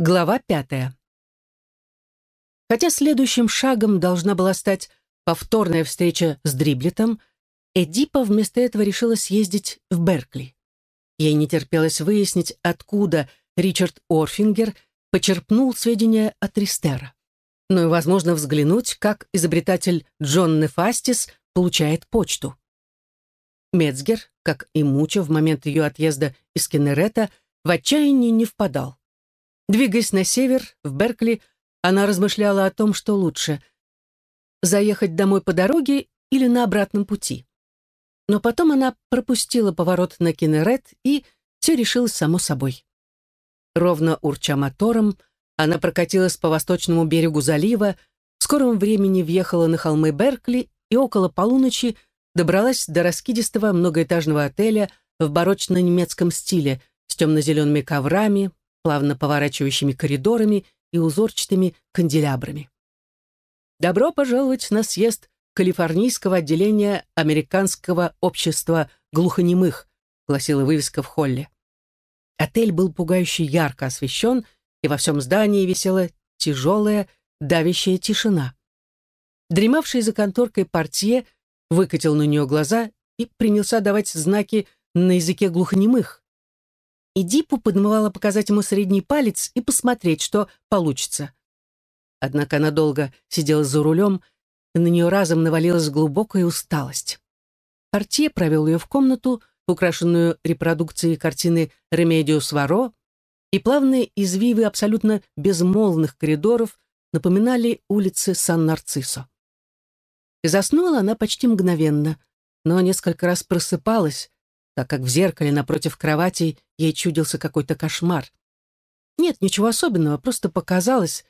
Глава пятая. Хотя следующим шагом должна была стать повторная встреча с Дриблетом, Эдипа вместо этого решила съездить в Беркли. Ей не терпелось выяснить, откуда Ричард Орфингер почерпнул сведения от Ристера. Ну и, возможно, взглянуть, как изобретатель Джон Нефастис получает почту. Мецгер, как и Мучо в момент ее отъезда из Кеннерета, в отчаянии не впадал. Двигаясь на север, в Беркли, она размышляла о том, что лучше — заехать домой по дороге или на обратном пути. Но потом она пропустила поворот на Кеннерет, и все решилось само собой. Ровно урча мотором, она прокатилась по восточному берегу залива, в скором времени въехала на холмы Беркли и около полуночи добралась до раскидистого многоэтажного отеля в барочно-немецком стиле с темно-зелеными коврами, плавно поворачивающими коридорами и узорчатыми канделябрами. «Добро пожаловать на съезд Калифорнийского отделения Американского общества глухонемых», гласила вывеска в холле. Отель был пугающе ярко освещен, и во всем здании висела тяжелая, давящая тишина. Дремавший за конторкой портье выкатил на нее глаза и принялся давать знаки на языке глухонемых. Эдипу подмывало показать ему средний палец и посмотреть, что получится. Однако она долго сидела за рулем, и на нее разом навалилась глубокая усталость. Портье провел ее в комнату, украшенную репродукцией картины «Ремедиос Варо», и плавные извивы абсолютно безмолвных коридоров напоминали улицы Сан-Нарциссо. Заснула она почти мгновенно, но несколько раз просыпалась, так как в зеркале напротив кровати ей чудился какой-то кошмар. Нет, ничего особенного, просто показалось,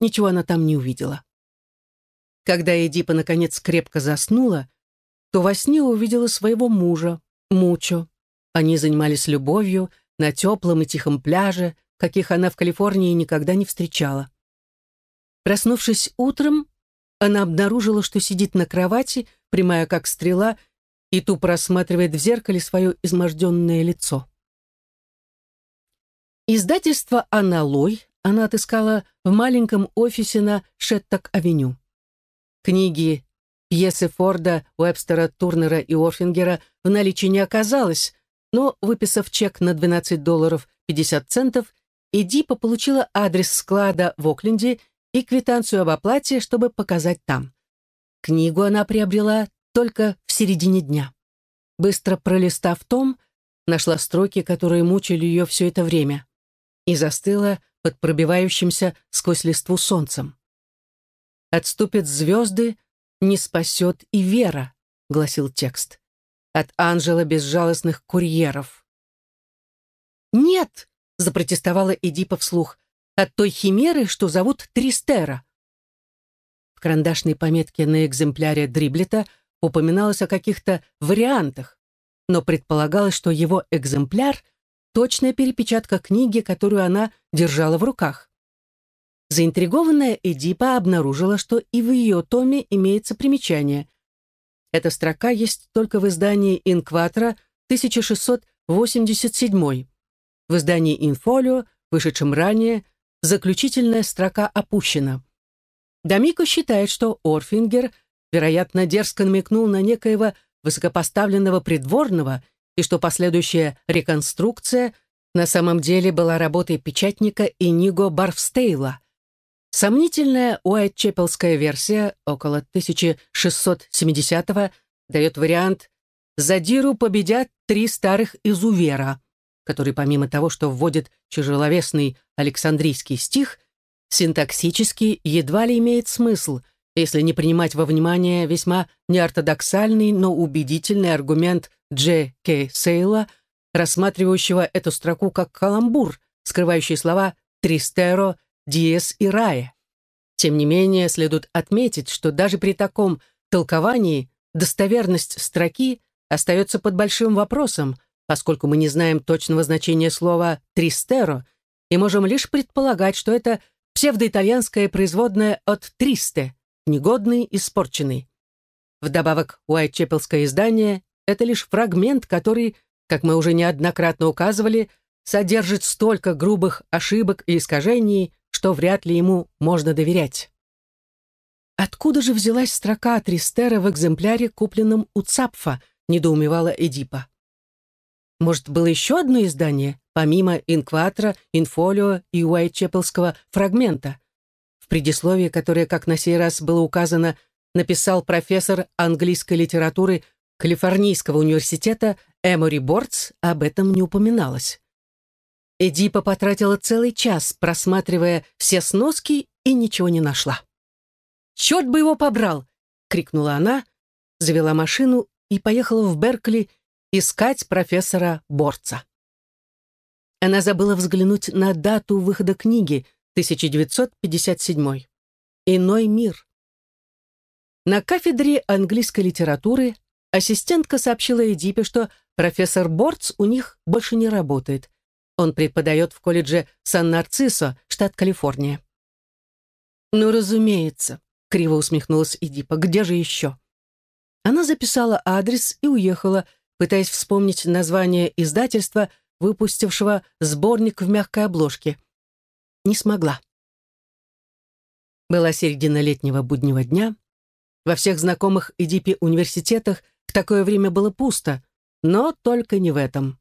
ничего она там не увидела. Когда Эдипа наконец крепко заснула, то во сне увидела своего мужа, Мучо. Они занимались любовью на теплом и тихом пляже, каких она в Калифорнии никогда не встречала. Проснувшись утром, она обнаружила, что сидит на кровати, прямая как стрела, и тупо рассматривает в зеркале свое изможденное лицо. Издательство «Аналой» она отыскала в маленьком офисе на Шеттак-авеню. Книги, пьесы Форда, Уэбстера, Турнера и Орфингера в наличии не оказалось, но, выписав чек на 12 долларов 50 центов, Эдипа получила адрес склада в Окленде и квитанцию об оплате, чтобы показать там. Книгу она приобрела только в середине дня. Быстро пролистав том, нашла строки, которые мучили ее все это время, и застыла под пробивающимся сквозь листву солнцем. «Отступят звезды, не спасет и вера», — гласил текст. «От ангела безжалостных курьеров». «Нет!» — запротестовала Эдипа вслух. «От той химеры, что зовут Тристера». В карандашной пометке на экземпляре Дриблета — упоминалось о каких-то вариантах, но предполагалось, что его экземпляр — точная перепечатка книги, которую она держала в руках. Заинтригованная Эдипа обнаружила, что и в ее томе имеется примечание. Эта строка есть только в издании «Инкватора» 1687. В издании «Инфолио», вышедшем ранее, заключительная строка опущена. Дамико считает, что Орфингер — вероятно, дерзко намекнул на некоего высокопоставленного придворного и что последующая реконструкция на самом деле была работой печатника Иниго Барфстейла. Сомнительная Уайтчепелская версия около 1670-го дает вариант «Задиру победят три старых изувера», который помимо того, что вводит тяжеловесный Александрийский стих, синтаксически едва ли имеет смысл – если не принимать во внимание весьма неортодоксальный, но убедительный аргумент Дж. К. Сейла, рассматривающего эту строку как каламбур, скрывающий слова «тристеро», «диес» и «рае». Тем не менее, следует отметить, что даже при таком толковании достоверность строки остается под большим вопросом, поскольку мы не знаем точного значения слова «тристеро» и можем лишь предполагать, что это псевдоитальянское производное от «тристе», негодный, испорченный. Вдобавок, Уайтчепелское издание — это лишь фрагмент, который, как мы уже неоднократно указывали, содержит столько грубых ошибок и искажений, что вряд ли ему можно доверять. Откуда же взялась строка Тристера в экземпляре, купленном у Цапфа, недоумевала Эдипа. Может, было еще одно издание, помимо инкватра, инфолио и уайтчепелского фрагмента? В предисловии, которое, как на сей раз было указано, написал профессор английской литературы Калифорнийского университета Эмори Бортс, об этом не упоминалось. Эдипа потратила целый час, просматривая все сноски, и ничего не нашла. «Черт бы его побрал!» — крикнула она, завела машину и поехала в Беркли искать профессора Борца. Она забыла взглянуть на дату выхода книги 1957. «Иной мир». На кафедре английской литературы ассистентка сообщила Эдипе, что профессор Борц у них больше не работает. Он преподает в колледже Сан-Нарцисо, штат Калифорния. «Ну, разумеется», — криво усмехнулась Эдипа, — «где же еще?» Она записала адрес и уехала, пытаясь вспомнить название издательства, выпустившего сборник в мягкой обложке. Не смогла. Была середина летнего буднего дня. Во всех знакомых Эдипе университетах в такое время было пусто, но только не в этом.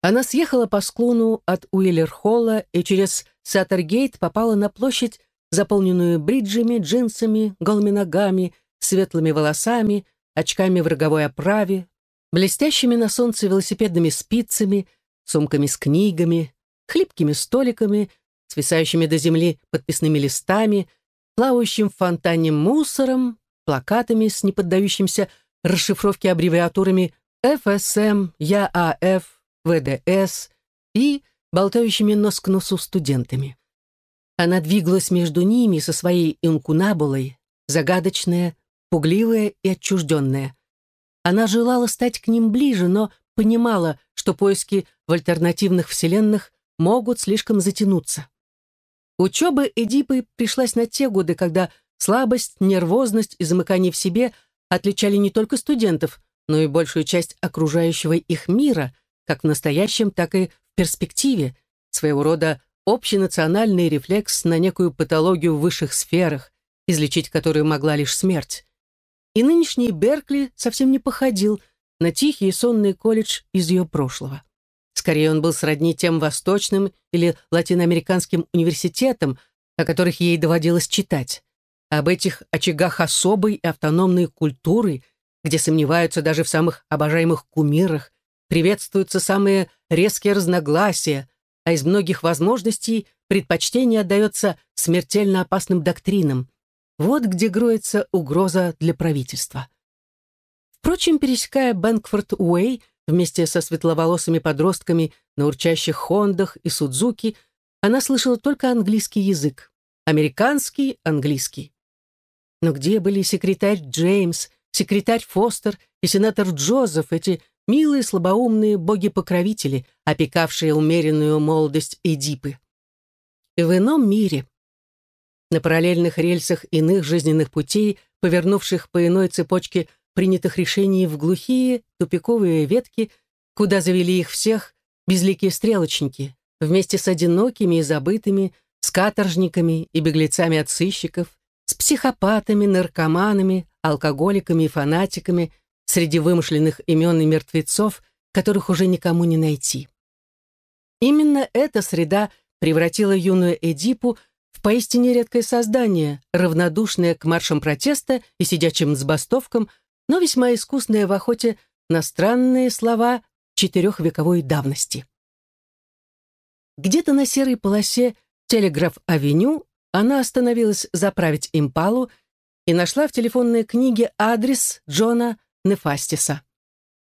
Она съехала по склону от Уиллер-Холла и через Саттергейт попала на площадь, заполненную бриджами, джинсами, голыми ногами, светлыми волосами, очками в роговой оправе, блестящими на солнце велосипедными спицами, сумками с книгами, хлипкими столиками, свисающими до земли подписными листами, плавающим в фонтане мусором, плакатами с неподдающимся расшифровке аббревиатурами ФСМ, ЯАФ, ВДС и болтающими нос к носу студентами. Она двигалась между ними со своей инкунабулой, загадочная, пугливая и отчужденная. Она желала стать к ним ближе, но понимала, что поиски в альтернативных вселенных могут слишком затянуться. Учеба Эдипы пришлась на те годы, когда слабость, нервозность и замыкание в себе отличали не только студентов, но и большую часть окружающего их мира, как в настоящем, так и в перспективе, своего рода общенациональный рефлекс на некую патологию в высших сферах, излечить которую могла лишь смерть. И нынешний Беркли совсем не походил на тихий и сонный колледж из ее прошлого. Скорее, он был сродни тем восточным или латиноамериканским университетам, о которых ей доводилось читать. Об этих очагах особой и автономной культуры, где сомневаются даже в самых обожаемых кумирах, приветствуются самые резкие разногласия, а из многих возможностей предпочтение отдается смертельно опасным доктринам, вот где гроется угроза для правительства. Впрочем, пересекая Бэнкфорд-Уэй вместе со светловолосыми подростками на урчащих Хондах и Судзуки, она слышала только английский язык. Американский, английский. Но где были секретарь Джеймс, секретарь Фостер и сенатор Джозеф, эти милые слабоумные боги-покровители, опекавшие умеренную молодость Эдипы? И в ином мире, на параллельных рельсах иных жизненных путей, повернувших по иной цепочке принятых решений в глухие, тупиковые ветки, куда завели их всех безликие стрелочники, вместе с одинокими и забытыми, с каторжниками и беглецами от сыщиков, с психопатами, наркоманами, алкоголиками и фанатиками, среди вымышленных имен и мертвецов, которых уже никому не найти. Именно эта среда превратила юную Эдипу в поистине редкое создание, равнодушное к маршам протеста и сидячим забастовкам, но весьма искусное в охоте на странные слова четырехвековой давности. Где-то на серой полосе Телеграф-авеню она остановилась заправить импалу и нашла в телефонной книге адрес Джона Нефастиса.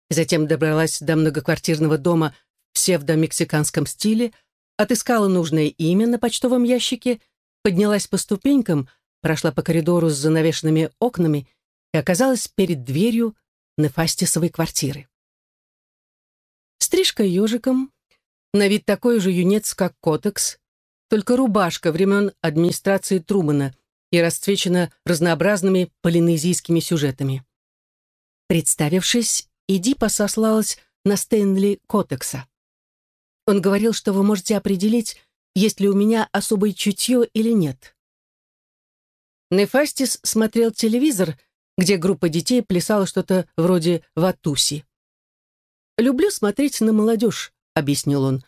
Затем добралась до многоквартирного дома в псевдо-мексиканском стиле, отыскала нужное имя на почтовом ящике поднялась по ступенькам, прошла по коридору с занавешенными окнами и оказалась перед дверью Нефастисовой квартиры. Стрижка ежиком, на вид такой же юнец, как Котекс, только рубашка времен администрации Трумана и расцвечена разнообразными полинезийскими сюжетами. Представившись, Иди посослалась на Стэнли Котекса. Он говорил, что вы можете определить, есть ли у меня особое чутье или нет. Нефастис смотрел телевизор, где группа детей плясала что-то вроде «Ватуси». «Люблю смотреть на молодежь», — объяснил он.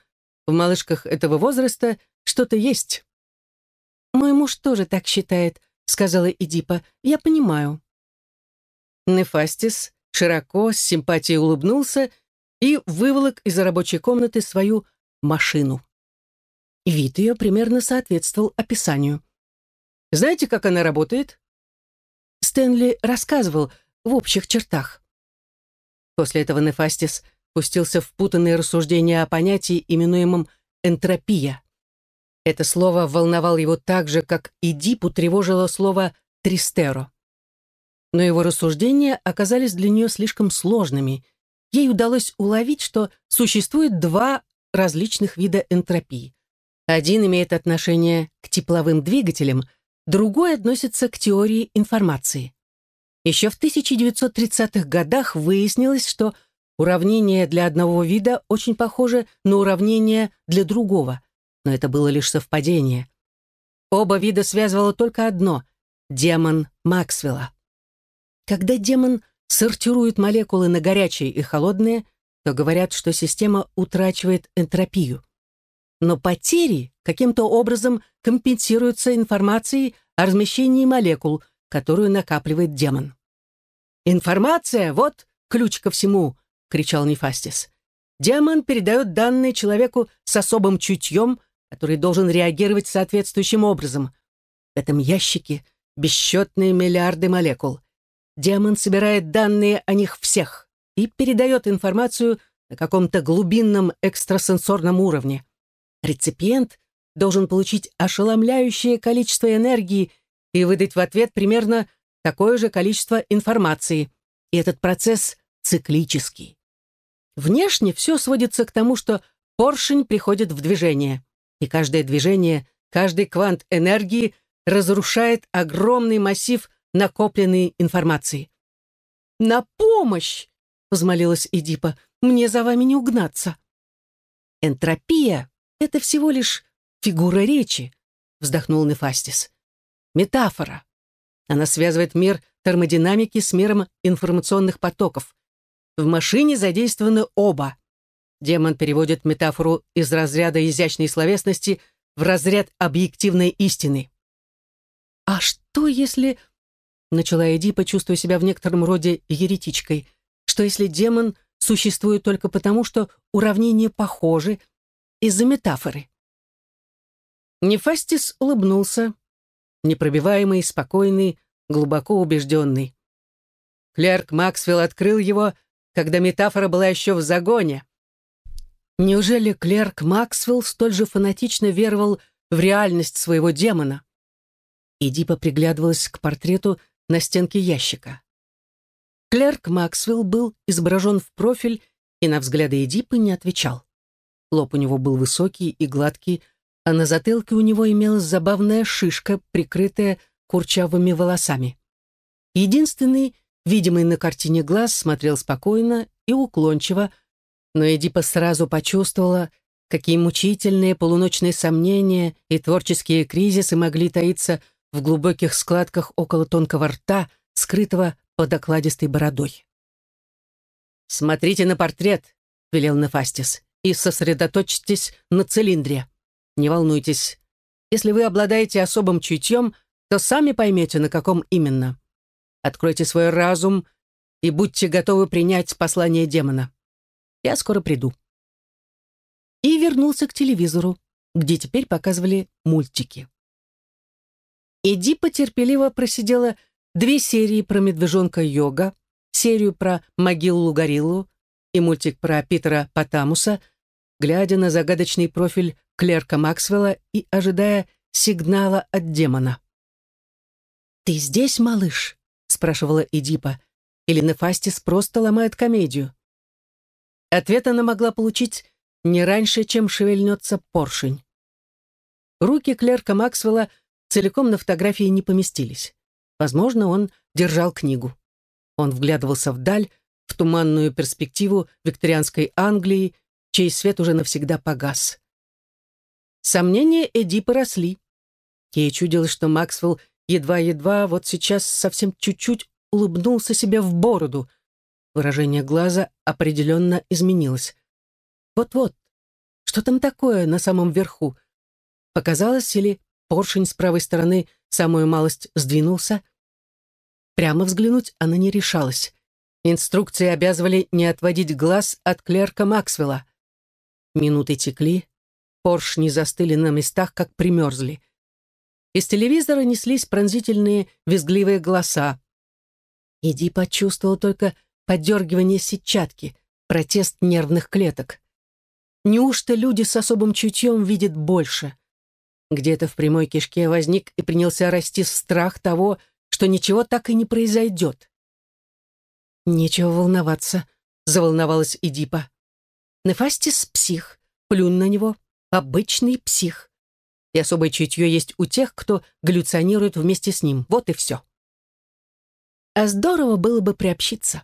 «В малышках этого возраста что-то есть». «Мой муж тоже так считает», — сказала Эдипа. «Я понимаю». Нефастис широко, с симпатией улыбнулся и выволок из рабочей комнаты свою машину. Вид ее примерно соответствовал описанию. Знаете, как она работает? Стэнли рассказывал в общих чертах. После этого Нефастис пустился в путанные рассуждения о понятии, именуемом энтропия. Это слово волновало его так же, как и Дипу тревожило слово «тристеро». Но его рассуждения оказались для нее слишком сложными. Ей удалось уловить, что существует два различных вида энтропии. Один имеет отношение к тепловым двигателям – другой относится к теории информации. Еще в 1930-х годах выяснилось, что уравнение для одного вида очень похоже на уравнение для другого, но это было лишь совпадение. Оба вида связывало только одно — демон Максвелла. Когда демон сортирует молекулы на горячие и холодные, то говорят, что система утрачивает энтропию. Но потери каким-то образом компенсируются информацией о размещении молекул, которую накапливает демон. «Информация — вот ключ ко всему!» — кричал Нефастис. «Демон передает данные человеку с особым чутьем, который должен реагировать соответствующим образом. В этом ящике бесчетные миллиарды молекул. Демон собирает данные о них всех и передает информацию на каком-то глубинном экстрасенсорном уровне. Реципиент должен получить ошеломляющее количество энергии и выдать в ответ примерно такое же количество информации. И этот процесс циклический. Внешне все сводится к тому, что поршень приходит в движение, и каждое движение, каждый квант энергии разрушает огромный массив накопленной информации. «На помощь!» — взмолилась Эдипа. «Мне за вами не угнаться». Энтропия — это всего лишь фигура речи», — вздохнул Нефастис. «Метафора. Она связывает мир термодинамики с миром информационных потоков. В машине задействованы оба. Демон переводит метафору из разряда изящной словесности в разряд объективной истины. «А что если...» — начала Эдипа, чувствуя себя в некотором роде еретичкой. «Что если демон существует только потому, что уравнения похожи из-за метафоры?» Нефастис улыбнулся, непробиваемый, спокойный, глубоко убежденный. Клерк Максвелл открыл его, когда метафора была еще в загоне. Неужели Клерк Максвелл столь же фанатично веровал в реальность своего демона? Эдипа приглядывалась к портрету на стенке ящика. Клерк Максвелл был изображен в профиль и на взгляды Эдипы не отвечал. Лоб у него был высокий и гладкий, а на затылке у него имелась забавная шишка, прикрытая курчавыми волосами. Единственный, видимый на картине глаз, смотрел спокойно и уклончиво, но Эдипа сразу почувствовала, какие мучительные полуночные сомнения и творческие кризисы могли таиться в глубоких складках около тонкого рта, скрытого под окладистой бородой. «Смотрите на портрет», — велел Нефастис, «и сосредоточьтесь на цилиндре». Не волнуйтесь. Если вы обладаете особым чутьем, то сами поймете, на каком именно. Откройте свой разум и будьте готовы принять послание демона. Я скоро приду. И вернулся к телевизору, где теперь показывали мультики. Эди потерпеливо просидела две серии про медвежонка Йога, серию про могилу-гориллу и мультик про Питера Потамуса, глядя на загадочный профиль клерка Максвелла и ожидая сигнала от демона. «Ты здесь, малыш?» — спрашивала Эдипа. Или Нефастис просто ломает комедию? Ответ она могла получить не раньше, чем шевельнется поршень. Руки клерка Максвелла целиком на фотографии не поместились. Возможно, он держал книгу. Он вглядывался вдаль, в туманную перспективу викторианской Англии чей свет уже навсегда погас. Сомнения Эдипа росли. Ей чудилось, что Максвелл едва-едва вот сейчас совсем чуть-чуть улыбнулся себе в бороду. Выражение глаза определенно изменилось. Вот-вот, что там такое на самом верху? Показалось, или поршень с правой стороны самую малость сдвинулся? Прямо взглянуть она не решалась. Инструкции обязывали не отводить глаз от клерка Максвелла. Минуты текли, поршни застыли на местах, как примерзли. Из телевизора неслись пронзительные, визгливые голоса. Иди почувствовал только подергивание сетчатки, протест нервных клеток. Неужто люди с особым чутьем видят больше? Где-то в прямой кишке возник и принялся расти страх того, что ничего так и не произойдет. «Нечего волноваться», — заволновалась Эдипа. «Нефастис — псих, плюнь на него, обычный псих. И особое чутье есть у тех, кто галлюционирует вместе с ним. Вот и все». А здорово было бы приобщиться.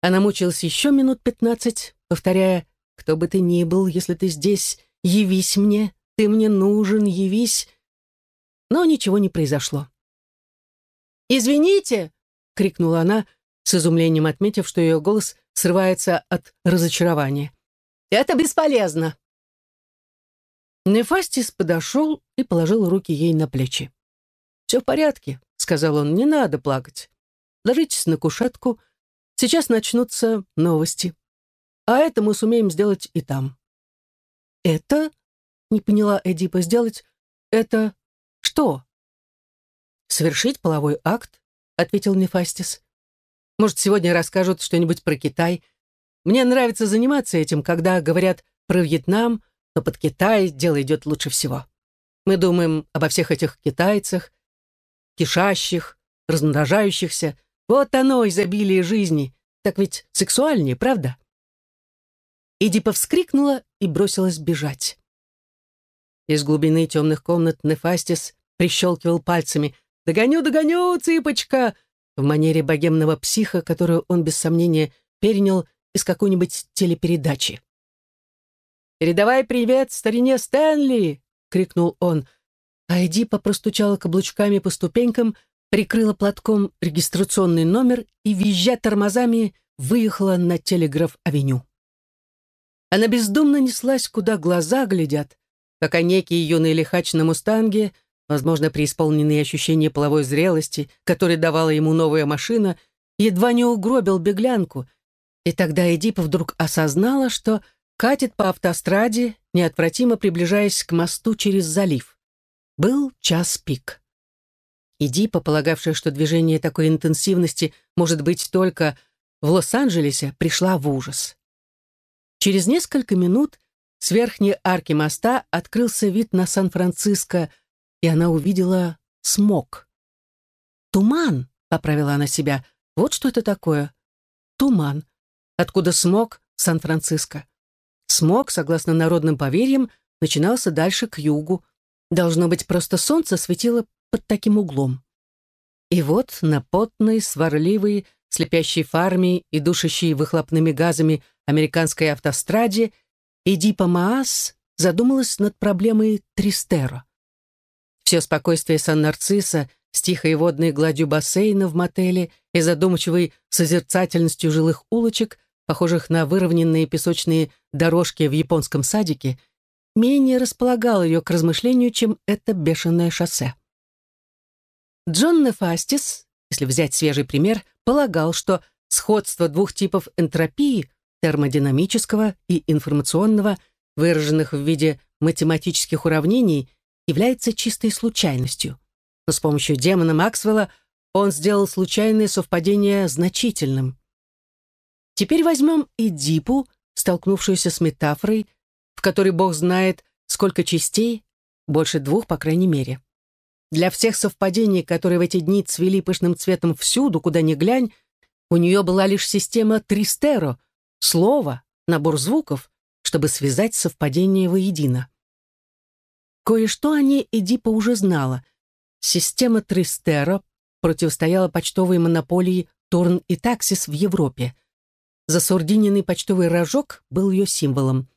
Она мучилась еще минут пятнадцать, повторяя кто бы ты ни был, если ты здесь, явись мне, ты мне нужен, явись. Но ничего не произошло. «Извините!» — крикнула она, с изумлением отметив, что ее голос срывается от разочарования. «Это бесполезно!» Нефастис подошел и положил руки ей на плечи. «Все в порядке», — сказал он, — «не надо плакать. Ложитесь на кушетку, сейчас начнутся новости». А это мы сумеем сделать и там. Это? Не поняла Эдипа. Сделать это что? Совершить половой акт, ответил Нефастис. Может, сегодня расскажут что-нибудь про Китай. Мне нравится заниматься этим, когда говорят про Вьетнам, но под Китай дело идет лучше всего. Мы думаем обо всех этих китайцах, кишащих, размножающихся. Вот оно, изобилие жизни. Так ведь сексуальнее, правда? Эдипа вскрикнула и бросилась бежать. Из глубины темных комнат Нефастис прищелкивал пальцами. «Догоню, догоню, цыпочка!» в манере богемного психа, которую он без сомнения перенял из какой-нибудь телепередачи. «Передавай привет старине Стэнли!» — крикнул он. А Эдипа простучала каблучками по ступенькам, прикрыла платком регистрационный номер и, визжа тормозами, выехала на телеграф-авеню. Она бездумно неслась, куда глаза глядят, пока некий юный лихач на мустанге, возможно, преисполненный ощущение половой зрелости, который давала ему новая машина, едва не угробил беглянку. И тогда Эдипа вдруг осознала, что катит по автостраде, неотвратимо приближаясь к мосту через залив. Был час пик. Эдипа, полагавшая, что движение такой интенсивности может быть только в Лос-Анджелесе, пришла в ужас. Через несколько минут с верхней арки моста открылся вид на Сан-Франциско, и она увидела смог. «Туман», — поправила она себя, — «вот что это такое. Туман. Откуда смог Сан-Франциско?» Смог, согласно народным поверьям, начинался дальше к югу. Должно быть, просто солнце светило под таким углом. И вот на потной, сварливой, слепящей фарме и душащей выхлопными газами американской автостраде, Эдипа Маас задумалась над проблемой Тристеро. Все спокойствие Сан-Нарцисса с тихой водной гладью бассейна в мотеле и задумчивой созерцательностью жилых улочек, похожих на выровненные песочные дорожки в японском садике, менее располагал ее к размышлению, чем это бешеное шоссе. Джон Нефастис, если взять свежий пример, полагал, что сходство двух типов энтропии термодинамического и информационного, выраженных в виде математических уравнений, является чистой случайностью. Но с помощью демона Максвелла он сделал случайное совпадение значительным. Теперь возьмем Эдипу, столкнувшуюся с метафорой, в которой Бог знает, сколько частей, больше двух, по крайней мере. Для всех совпадений, которые в эти дни цвели пышным цветом всюду, куда ни глянь, у нее была лишь система Тристеро, слово, набор звуков, чтобы связать совпадение воедино. Кое-что о ней Эдипа уже знала. Система Тристеро противостояла почтовой монополии Торн и Таксис в Европе. Засурдиненный почтовый рожок был ее символом.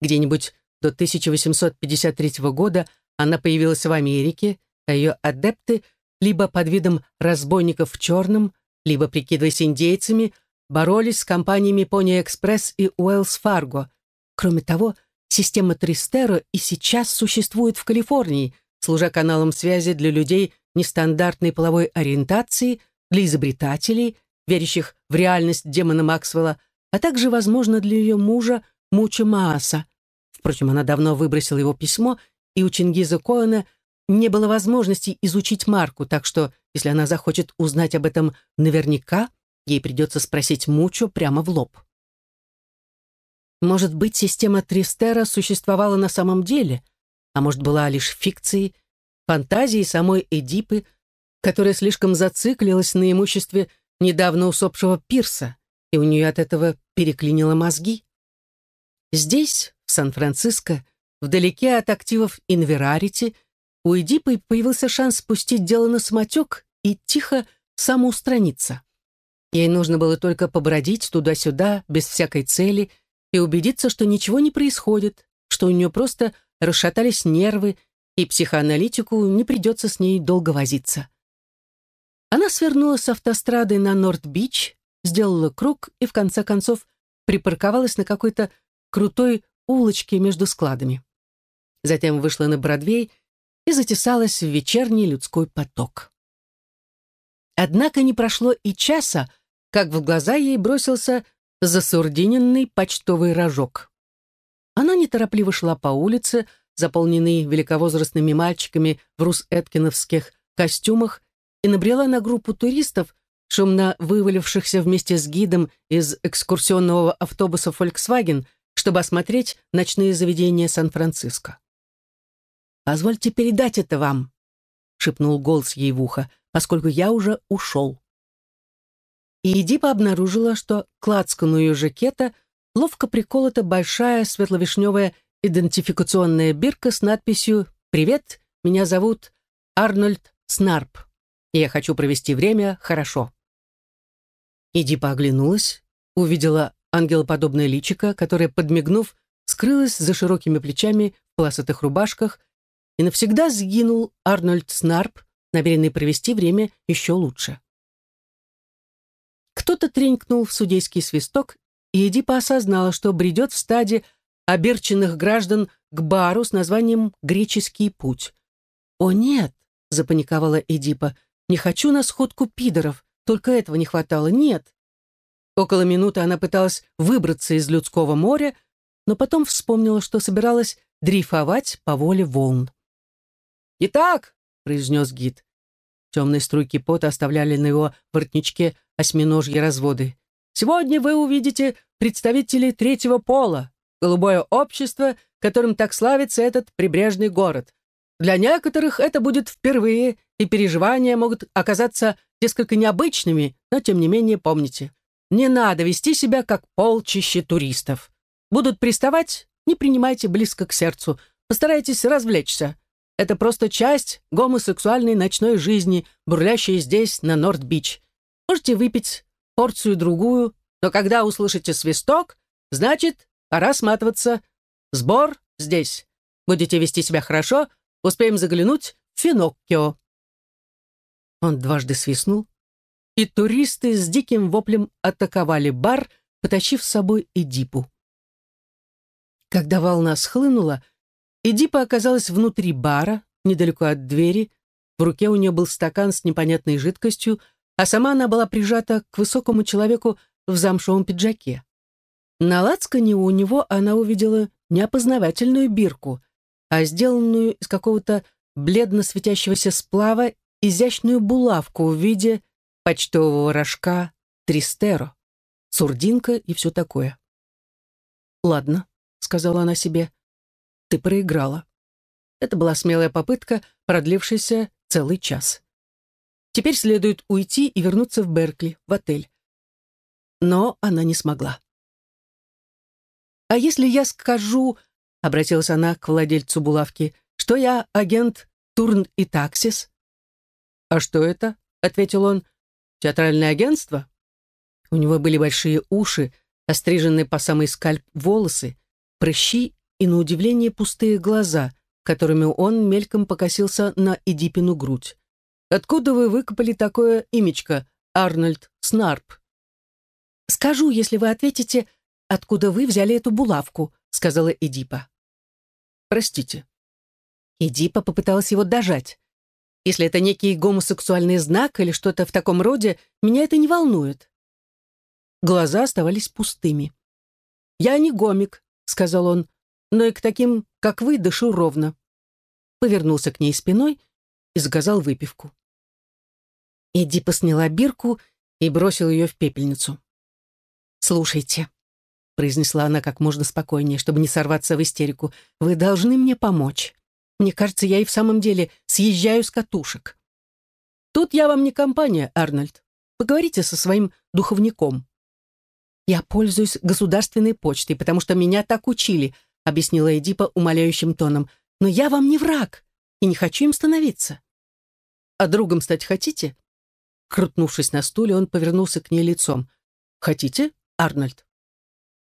Где-нибудь до 1853 года она появилась в Америке, а ее адепты либо под видом разбойников в черном, либо прикидываясь индейцами, боролись с компаниями Pony Express и Уэллс Фарго. Кроме того, система Тристеро и сейчас существует в Калифорнии, служа каналом связи для людей нестандартной половой ориентации, для изобретателей, верящих в реальность демона Максвелла, а также, возможно, для ее мужа Муча Мааса. Впрочем, она давно выбросила его письмо, и у Чингиза Коэна не было возможности изучить марку, так что, если она захочет узнать об этом наверняка, ей придется спросить Мучо прямо в лоб. Может быть, система Тристера существовала на самом деле, а может, была лишь фикцией, фантазией самой Эдипы, которая слишком зациклилась на имуществе недавно усопшего Пирса, и у нее от этого переклинило мозги. Здесь, в Сан-Франциско, вдалеке от активов Инверарити, у Эдипы появился шанс спустить дело на самотек и тихо самоустраниться. Ей нужно было только побродить туда-сюда, без всякой цели, и убедиться, что ничего не происходит, что у нее просто расшатались нервы, и психоаналитику не придется с ней долго возиться. Она свернула с автострады на Норт-Бич, сделала круг и, в конце концов, припарковалась на какой-то крутой улочке между складами. Затем вышла на Бродвей и затесалась в вечерний людской поток. Однако не прошло и часа, как в глаза ей бросился засурдиненный почтовый рожок. Она неторопливо шла по улице, заполненной великовозрастными мальчиками в рус-эткиновских костюмах, и набрела на группу туристов, шумно вывалившихся вместе с гидом из экскурсионного автобуса Volkswagen, чтобы осмотреть ночные заведения Сан-Франциско. «Позвольте передать это вам», — шепнул голос ей в ухо, «поскольку я уже ушел» и Эдипа обнаружила, что к лацкану ее жакета ловко приколота большая светловишневая идентификационная бирка с надписью «Привет, меня зовут Арнольд Снарп, и я хочу провести время хорошо». Эдипа оглянулась, увидела ангелоподобное личико, которое, подмигнув, скрылось за широкими плечами в полосатых рубашках, и навсегда сгинул Арнольд Снарп, намеренный провести время еще лучше. Кто-то тренькнул в судейский свисток, и Эдипа осознала, что бредет в стаде оберченных граждан к бару с названием «Греческий путь». «О, нет!» — запаниковала Эдипа. «Не хочу на сходку пидоров, только этого не хватало, нет!» Около минуты она пыталась выбраться из людского моря, но потом вспомнила, что собиралась дрейфовать по воле волн. «Итак», — произнес гид, темные струйки пота оставляли на его воротничке осьминожьи разводы. Сегодня вы увидите представителей третьего пола, голубое общество, которым так славится этот прибрежный город. Для некоторых это будет впервые, и переживания могут оказаться несколько необычными, но тем не менее помните, не надо вести себя как полчище туристов. Будут приставать, не принимайте близко к сердцу, постарайтесь развлечься. Это просто часть гомосексуальной ночной жизни, бурлящей здесь, на Норт-Бич. Можете выпить порцию-другую, но когда услышите свисток, значит, пора сматываться. Сбор здесь. Будете вести себя хорошо, успеем заглянуть в Финоккио. Он дважды свистнул, и туристы с диким воплем атаковали бар, потащив с собой Эдипу. Когда волна схлынула, Эдипа оказалась внутри бара, недалеко от двери. В руке у нее был стакан с непонятной жидкостью, а сама она была прижата к высокому человеку в замшевом пиджаке. На лацкане у него она увидела не опознавательную бирку, а сделанную из какого-то бледно светящегося сплава изящную булавку в виде почтового рожка Тристеро, сурдинка и все такое. «Ладно», — сказала она себе, — «ты проиграла». Это была смелая попытка, продлившаяся целый час. Теперь следует уйти и вернуться в Беркли, в отель. Но она не смогла. «А если я скажу, — обратилась она к владельцу булавки, — что я агент Турн и Таксис?» «А что это?» — ответил он. «Театральное агентство?» У него были большие уши, остриженные по самый скальп волосы, прыщи и, на удивление, пустые глаза, которыми он мельком покосился на Эдипину грудь. «Откуда вы выкопали такое имечко, Арнольд Снарп?» «Скажу, если вы ответите, откуда вы взяли эту булавку», сказала Эдипа. «Простите». Эдипа попыталась его дожать. «Если это некий гомосексуальный знак или что-то в таком роде, меня это не волнует». Глаза оставались пустыми. «Я не гомик», — сказал он, «но и к таким, как вы, дышу ровно». Повернулся к ней спиной и заказал выпивку. Эдипа сняла бирку и бросил ее в пепельницу. «Слушайте», — произнесла она как можно спокойнее, чтобы не сорваться в истерику, «вы должны мне помочь. Мне кажется, я и в самом деле съезжаю с катушек». «Тут я вам не компания, Арнольд. Поговорите со своим духовником». «Я пользуюсь государственной почтой, потому что меня так учили», объяснила Эдипа умоляющим тоном. «Но я вам не враг и не хочу им становиться». «А другом стать хотите?» Крутнувшись на стуле, он повернулся к ней лицом. «Хотите, Арнольд?»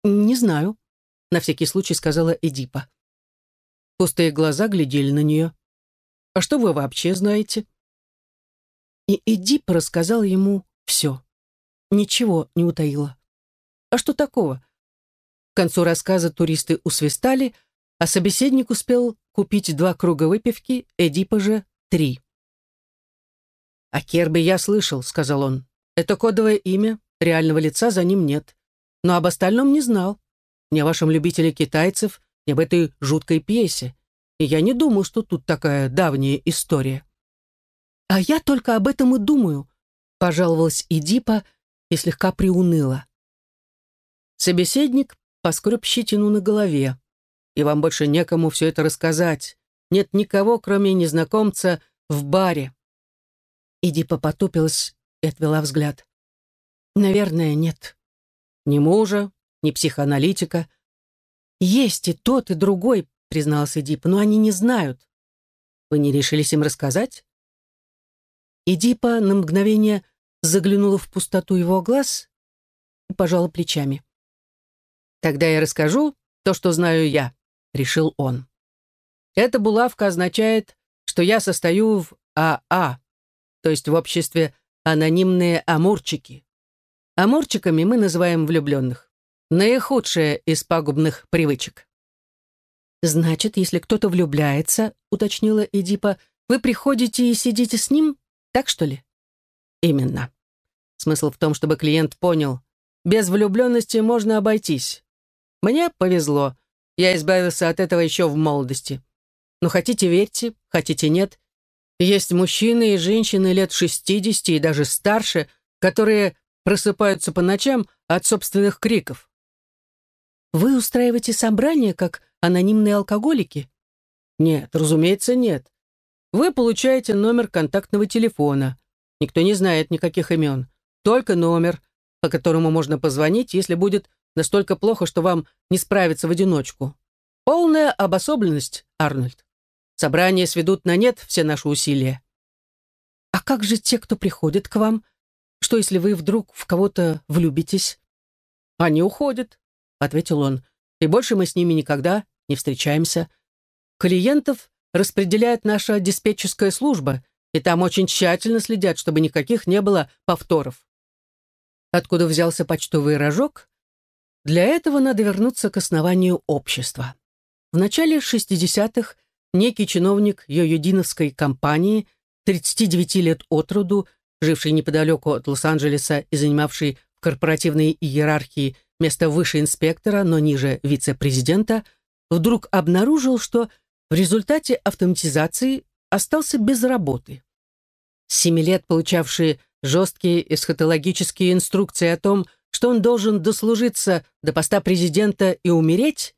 «Не знаю», — на всякий случай сказала Эдипа. Пустые глаза глядели на нее. «А что вы вообще знаете?» И Эдипа рассказала ему все. Ничего не утаила. А что такого? К концу рассказа туристы усвистали, а собеседник успел купить два круга выпивки, Эдипа же три. «О Керби я слышал», — сказал он. «Это кодовое имя, реального лица за ним нет. Но об остальном не знал. Ни о вашем любителе китайцев, ни об этой жуткой пьесе. И я не думал, что тут такая давняя история». «А я только об этом и думаю», — пожаловалась Эдипа и слегка приуныла. Собеседник поскреб щетину на голове. И вам больше некому все это рассказать. Нет никого, кроме незнакомца, в баре. Эдипа потупилась и отвела взгляд. Наверное, нет. Ни мужа, ни психоаналитика. Есть и тот, и другой, призналась Эдипа, но они не знают. Вы не решились им рассказать? Эдипа на мгновение заглянула в пустоту его глаз и пожала плечами. «Тогда я расскажу то, что знаю я», — решил он. «Эта булавка означает, что я состою в АА, то есть в обществе анонимные амурчики. Амурчиками мы называем влюбленных. Наихудшая из пагубных привычек». «Значит, если кто-то влюбляется», — уточнила Эдипа, «вы приходите и сидите с ним, так что ли?» «Именно. Смысл в том, чтобы клиент понял, без влюбленности можно обойтись. Мне повезло. Я избавился от этого еще в молодости. Но хотите верьте, хотите нет. Есть мужчины и женщины лет 60 и даже старше, которые просыпаются по ночам от собственных криков. Вы устраиваете собрания, как анонимные алкоголики? Нет, разумеется, нет. Вы получаете номер контактного телефона. Никто не знает никаких имен. Только номер, по которому можно позвонить, если будет Настолько плохо, что вам не справиться в одиночку. Полная обособленность, Арнольд. Собрания сведут на нет все наши усилия. А как же те, кто приходит к вам? Что, если вы вдруг в кого-то влюбитесь? Они уходят, ответил он, и больше мы с ними никогда не встречаемся. Клиентов распределяет наша диспетчерская служба, и там очень тщательно следят, чтобы никаких не было повторов. Откуда взялся почтовый рожок, для этого надо вернуться к основанию общества. В начале 60-х некий чиновник Йоюдиновской компании, 39 лет от роду, живший неподалеку от Лос-Анджелеса и занимавший в корпоративной иерархии место выше инспектора, но ниже вице-президента, вдруг обнаружил, что в результате автоматизации остался без работы. Семи лет получавшие жесткие эсхатологические инструкции о том, что он должен дослужиться до поста президента и умереть,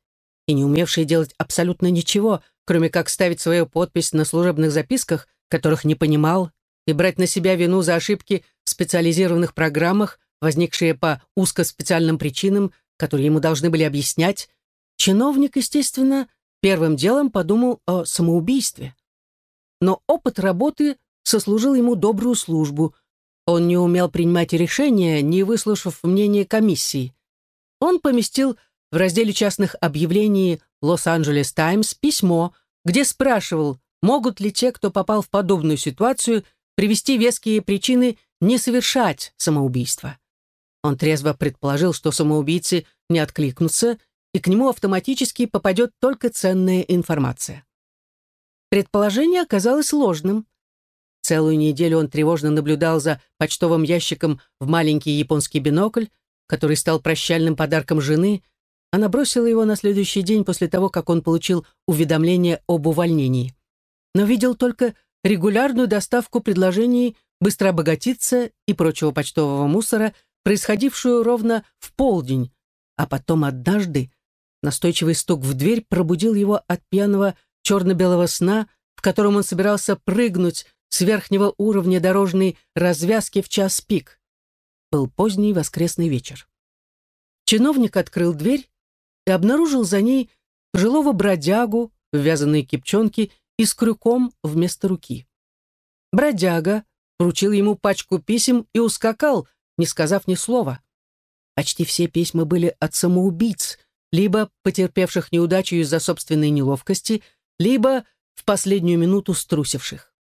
и не умевший делать абсолютно ничего, кроме как ставить свою подпись на служебных записках, которых не понимал, и брать на себя вину за ошибки в специализированных программах, возникшие по узкоспециальным причинам, которые ему должны были объяснять, чиновник, естественно, первым делом подумал о самоубийстве. Но опыт работы сослужил ему добрую службу. Он не умел принимать решения, не выслушав мнение комиссии. Он поместил в разделе частных объявлений «Лос-Анджелес Таймс» письмо, где спрашивал, могут ли те, кто попал в подобную ситуацию, привести веские причины не совершать самоубийство. Он трезво предположил, что самоубийцы не откликнутся, и к нему автоматически попадет только ценная информация. Предположение оказалось ложным. Целую неделю он тревожно наблюдал за почтовым ящиком в маленький японский бинокль, который стал прощальным подарком жены. Она бросила его на следующий день после того, как он получил уведомление об увольнении. Но видел только регулярную доставку предложений быстро обогатиться и прочего почтового мусора, происходившую ровно в полдень, а потом однажды настойчивый стук в дверь пробудил его от пьяного черно-белого сна, в котором он собирался прыгнуть с верхнего уровня дорожной развязки в час пик. Был поздний воскресный вечер. Чиновник открыл дверь и обнаружил за ней пожилого бродягу в вязаной и с крюком вместо руки. Бродяга вручил ему пачку писем и ускакал, не сказав ни слова. Почти все письма были от самоубийц, либо потерпевших неудачу из-за собственной неловкости, либо в последнюю минуту струсивших.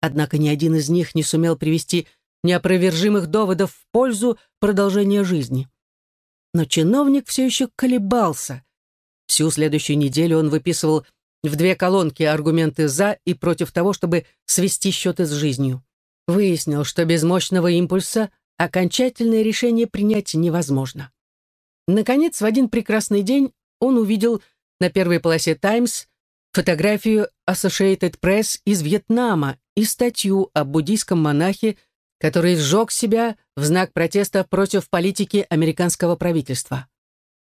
Однако ни один из них не сумел привести неопровержимых доводов в пользу продолжения жизни. Но чиновник все еще колебался. Всю следующую неделю он выписывал в две колонки аргументы «за» и против того, чтобы свести счеты с жизнью. Выяснил, что без мощного импульса окончательное решение принять невозможно. Наконец, в один прекрасный день он увидел на первой полосе «Таймс» фотографию Associated Press из Вьетнама и статью о буддийском монахе, который сжег себя в знак протеста против политики американского правительства.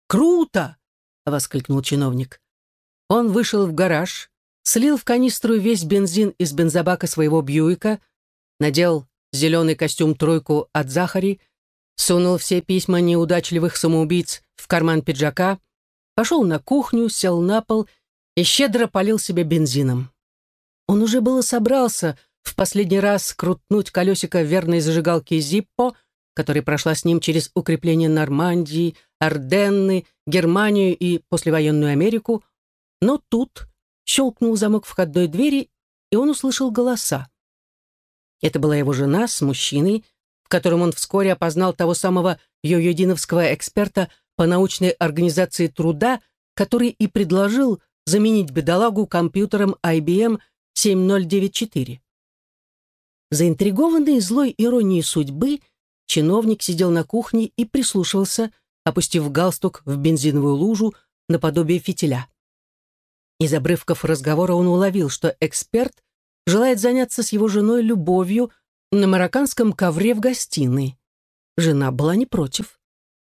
«Круто!» — воскликнул чиновник. Он вышел в гараж, слил в канистру весь бензин из бензобака своего Бьюика, надел зеленый костюм-тройку от Захари, сунул все письма неудачливых самоубийц в карман пиджака, пошел на кухню, сел на пол и щедро полил себе бензином. Он уже было собрался в последний раз крутнуть колесико верной зажигалки Зиппо, которая прошла с ним через укрепление Нормандии, Орденны, Германию и послевоенную Америку, но тут щелкнул замок входной двери, и он услышал голоса. Это была его жена с мужчиной, в котором он вскоре опознал того самого йо-йодиновского эксперта по научной организации труда, который и предложил заменить бедолагу компьютером IBM 7094. Заинтригованный злой иронией судьбы, чиновник сидел на кухне и прислушивался, опустив галстук в бензиновую лужу наподобие фитиля. Из обрывков разговора он уловил, что эксперт желает заняться с его женой любовью на марокканском ковре в гостиной. Жена была не против.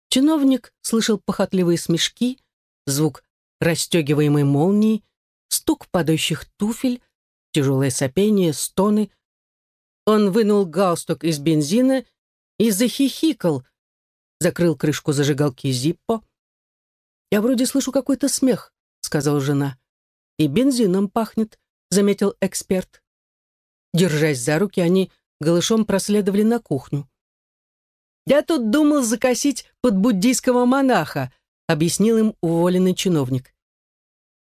Чиновник слышал похотливые смешки, звук расстегиваемой молнии, стук падающих туфель, тяжелое сопение, стоны. Он вынул галстук из бензина и захихикал, закрыл крышку зажигалки Зиппо. «Я вроде слышу какой-то смех», — сказала жена. «И бензином пахнет», — заметил эксперт. Держась за руки, они голышом проследовали на кухню. «Я тут думал закосить под буддийского монаха», — объяснил им уволенный чиновник.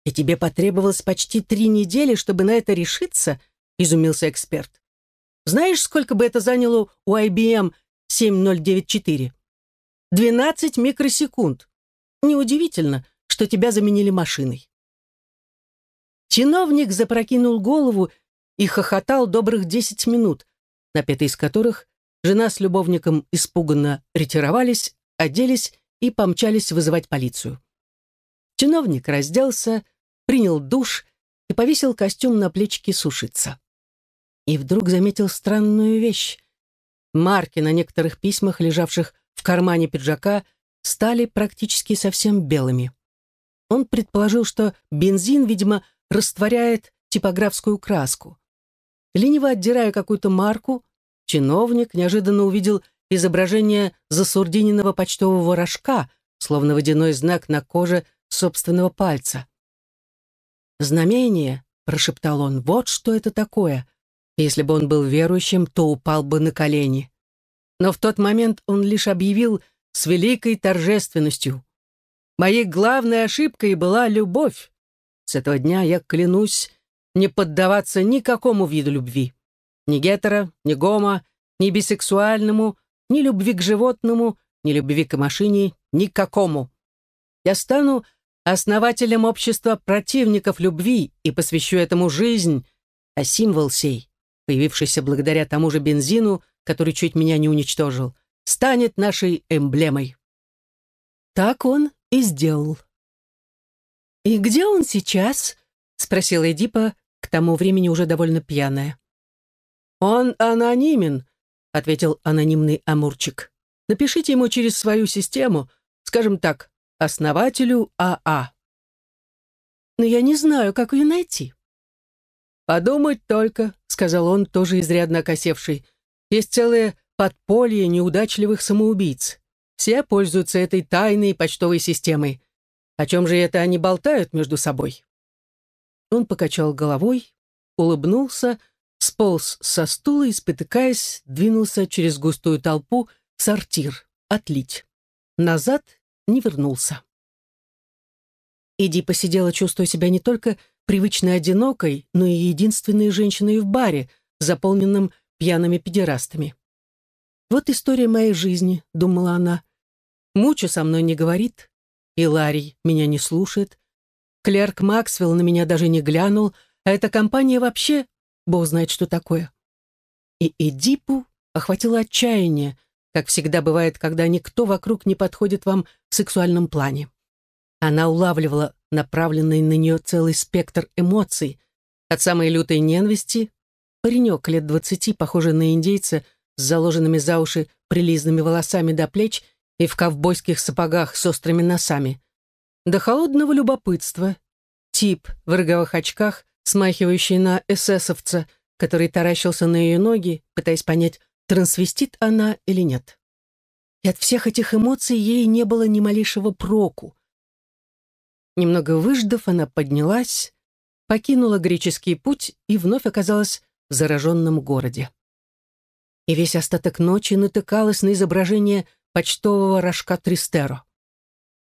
«И тебе потребовалось почти три недели, чтобы на это решиться?» — изумился эксперт. «Знаешь, сколько бы это заняло у IBM 7094?» «12 микросекунд. Неудивительно, что тебя заменили машиной». Чиновник запрокинул голову и хохотал добрых десять минут, на пятой из которых жена с любовником испуганно ретировались, оделись и помчались вызывать полицию. Чиновник разделся, принял душ и повесил костюм на плечики сушиться. И вдруг заметил странную вещь. Марки на некоторых письмах, лежавших в кармане пиджака, стали практически совсем белыми. Он предположил, что бензин, видимо, растворяет типографскую краску. Лениво отдирая какую-то марку, чиновник неожиданно увидел изображение засурдиненного почтового рожка, словно водяной знак на коже собственного пальца. «Знамение», — прошептал он, — «вот что это такое. Если бы он был верующим, то упал бы на колени». Но в тот момент он лишь объявил с великой торжественностью. Моей главной ошибкой была любовь. С этого дня я клянусь не поддаваться никакому виду любви. Ни гетеро, ни гомо, ни бисексуальному, ни любви к животному, ни любви к машине, никакому. Я стану основателем общества противников любви и посвящу этому жизнь, а символ сей, появившийся благодаря тому же бензину, который чуть меня не уничтожил, станет нашей эмблемой. Так он и сделал. «И где он сейчас?» — спросила Эдипа, к тому времени уже довольно пьяная. «Он анонимен», — ответил анонимный амурчик. «Напишите ему через свою систему, скажем так, основателю АА». «Но я не знаю, как ее найти». «Подумать только», — сказал он, тоже изрядно окосевший. «Есть целое подполье неудачливых самоубийц. Все пользуются этой тайной почтовой системой. О чем же это они болтают между собой?» Он покачал головой, улыбнулся, сполз со стула и, спотыкаясь, двинулся через густую толпу в сортир, отлить. Назад не вернулся. Иди посидела, чувствуя себя не только привычно одинокой, но и единственной женщиной в баре, заполненном пьяными педерастами. «Вот история моей жизни», — думала она. «Муча со мной не говорит, и Ларри меня не слушает. Клерк Максвелл на меня даже не глянул, а эта компания вообще, бог знает, что такое». И Эдипу охватило отчаяние, как всегда бывает, когда никто вокруг не подходит вам в сексуальном плане. Она улавливала направленный на нее целый спектр эмоций, от самой лютой ненависти, паренек лет двадцати, похожий на индейца, с заложенными за уши прилизными волосами до плеч и в ковбойских сапогах с острыми носами, до холодного любопытства, тип в роговых очках, смахивающий на эсэсовца, который таращился на ее ноги, пытаясь понять, трансвестит она или нет. И от всех этих эмоций ей не было ни малейшего проку. Немного выждав, она поднялась, покинула греческий путь и вновь оказалась в зараженном городе. И весь остаток ночи натыкалась на изображение почтового рожка Тристеро.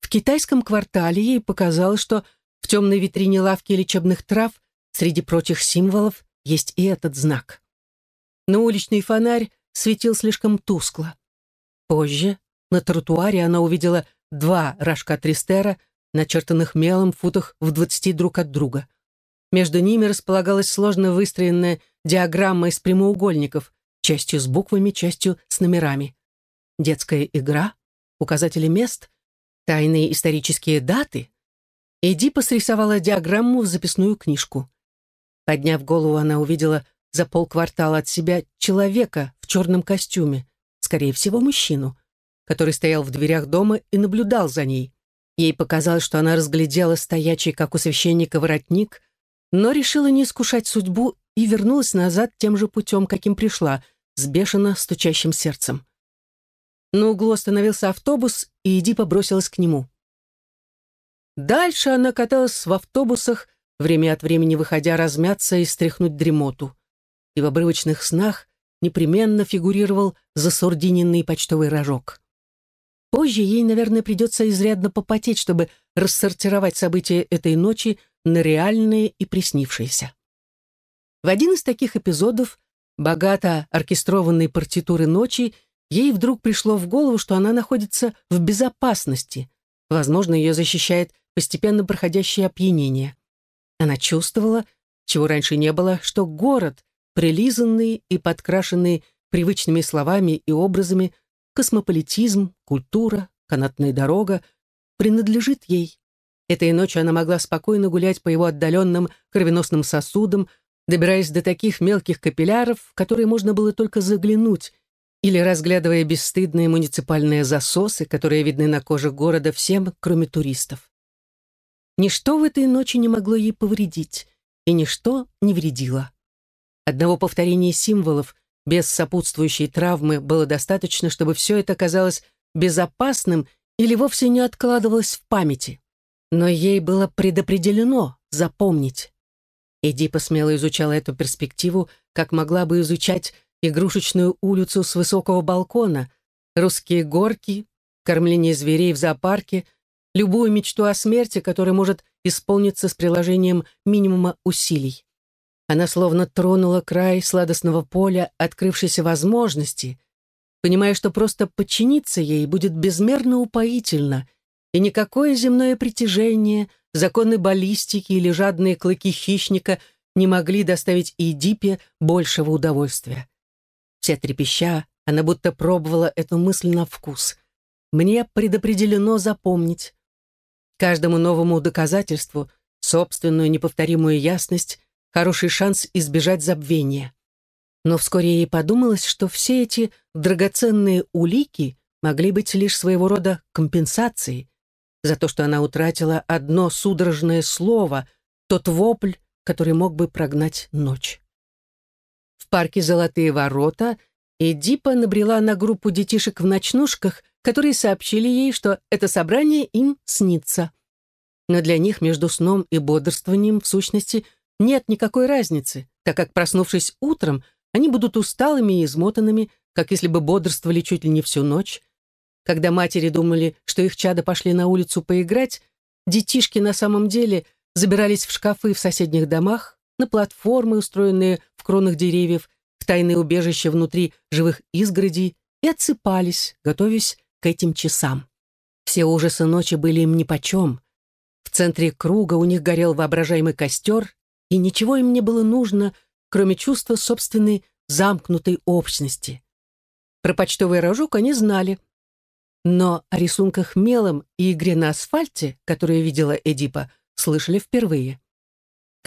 В китайском квартале ей показалось, что в темной витрине лавки лечебных трав среди прочих символов есть и этот знак. Но уличный фонарь светил слишком тускло. Позже на тротуаре она увидела два рожка Тристера, начертанных мелом в футах в двадцати друг от друга. Между ними располагалась сложно выстроенная диаграмма из прямоугольников, частью с буквами, частью с номерами. Детская игра, указатели мест, тайные исторические даты. Эдипа срисовала диаграмму в записную книжку. Подняв голову, она увидела за полквартала от себя человека в черном костюме, скорее всего, мужчину, который стоял в дверях дома и наблюдал за ней. Ей показалось, что она разглядела стоячий, как у священника, воротник, но решила не искушать судьбу и вернулась назад тем же путем, каким пришла, с бешено стучащим сердцем. На углу остановился автобус, и Эдипа бросилась к нему. Дальше она каталась в автобусах, время от времени выходя размяться и стряхнуть дремоту и в обрывочных снах непременно фигурировал засурдиненный почтовый рожок. Позже ей, наверное, придется изрядно попотеть, чтобы рассортировать события этой ночи на реальные и приснившиеся. В один из таких эпизодов, богато оркестрованной партитуры ночи, ей вдруг пришло в голову, что она находится в безопасности. Возможно, ее защищает постепенно проходящее опьянение. Она чувствовала, чего раньше не было, что город, прилизанный и подкрашенный привычными словами и образами, космополитизм, культура, канатная дорога, принадлежит ей. Этой ночью она могла спокойно гулять по его отдаленным кровеносным сосудам, добираясь до таких мелких капилляров, в которые можно было только заглянуть, или разглядывая бесстыдные муниципальные засосы, которые видны на коже города всем, кроме туристов. Ничто в этой ночи не могло ей повредить, и ничто не вредило. Одного повторения символов без сопутствующей травмы было достаточно, чтобы все это казалось безопасным или вовсе не откладывалось в памяти. Но ей было предопределено запомнить. Эдипа смело изучала эту перспективу, как могла бы изучать игрушечную улицу с высокого балкона, русские горки, кормление зверей в зоопарке, любую мечту о смерти, которая может исполниться с приложением минимума усилий. Она словно тронула край сладостного поля открывшейся возможности, понимая, что просто подчиниться ей будет безмерно упоительно, и никакое земное притяжение, законы баллистики или жадные клыки хищника не могли доставить Эдипе большего удовольствия. Вся трепеща, она будто пробовала эту мысль на вкус. Мне предопределено запомнить. Каждому новому доказательству, собственную неповторимую ясность, хороший шанс избежать забвения. Но вскоре ей подумалось, что все эти драгоценные улики могли быть лишь своего рода компенсацией за то, что она утратила одно судорожное слово, тот вопль, который мог бы прогнать ночь. Парке «Золотые ворота» Эдипа набрела на группу детишек в ночнушках, которые сообщили ей, что это собрание им снится. Но для них между сном и бодрствованием, в сущности, нет никакой разницы, так как, проснувшись утром, они будут усталыми и измотанными, как если бы бодрствовали чуть ли не всю ночь. Когда матери думали, что их чада пошли на улицу поиграть, детишки на самом деле забирались в шкафы в соседних домах, на платформы, устроенные в кронах деревьев, в тайные убежища внутри живых изгородей, и отсыпались, готовясь к этим часам. Все ужасы ночи были им нипочем. В центре круга у них горел воображаемый костер, и ничего им не было нужно, кроме чувства собственной замкнутой общности. Про почтовый рожок они знали. Но о рисунках мелом и игре на асфальте, которую видела Эдипа, слышали впервые.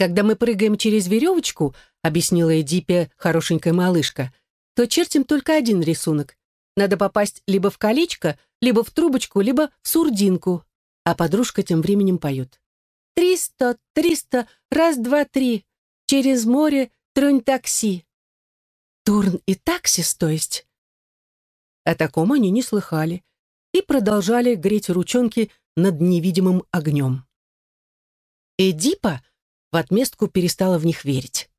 «Когда мы прыгаем через веревочку», — объяснила Эдипе хорошенькая малышка, «то чертим только один рисунок. Надо попасть либо в колечко, либо в трубочку, либо в сурдинку». А подружка тем временем поет. «Триста, триста, раз, два, три. Через море тронь такси». Турн и таксис, то есть? О таком они не слыхали и продолжали греть ручонки над невидимым огнем. Эдипа в отместку перестала в них верить.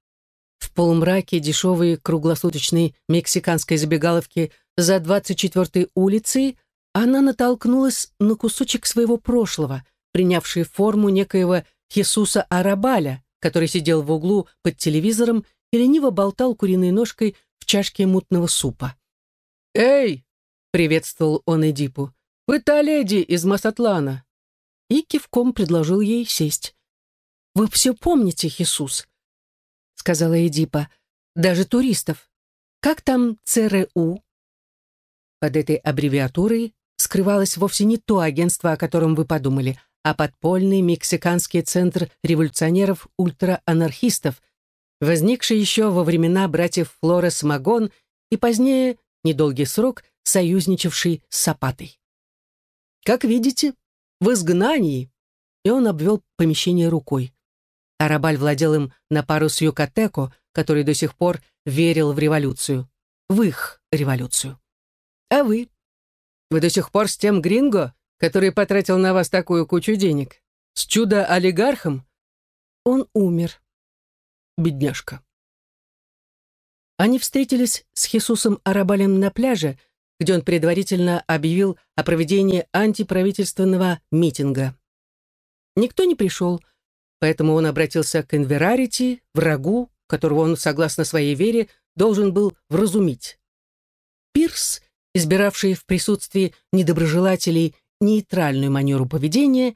В полумраке дешевой круглосуточной мексиканской забегаловки за 24-й улицей она натолкнулась на кусочек своего прошлого, принявший форму некоего Хисуса Арабаля, который сидел в углу под телевизором и лениво болтал куриной ножкой в чашке мутного супа. «Эй!» — приветствовал он Эдипу. «Вы та леди из Масатлана!» И кивком предложил ей сесть. «Вы все помните, Хисус?» — сказала Эдипа. «Даже туристов. Как там ЦРУ?» Под этой аббревиатурой скрывалось вовсе не то агентство, о котором вы подумали, а подпольный мексиканский центр революционеров-ультраанархистов, возникший еще во времена братьев Флорес Магон и позднее, недолгий срок, союзничавший с Сапатой. Как видите, в изгнании, и он обвел помещение рукой. Арабаль владел им на пару с Юкатеко, который до сих пор верил в революцию. В их революцию. А вы? Вы до сих пор с тем Гринго, который потратил на вас такую кучу денег? С чудо-олигархом? Он умер. Бедняжка. Они встретились с Хисусом Арабалем на пляже, где он предварительно объявил о проведении антиправительственного митинга. Никто не пришел, поэтому он обратился к Инверарити, врагу, которого он, согласно своей вере, должен был вразумить. Пирс избиравший в присутствии недоброжелателей нейтральную манеру поведения,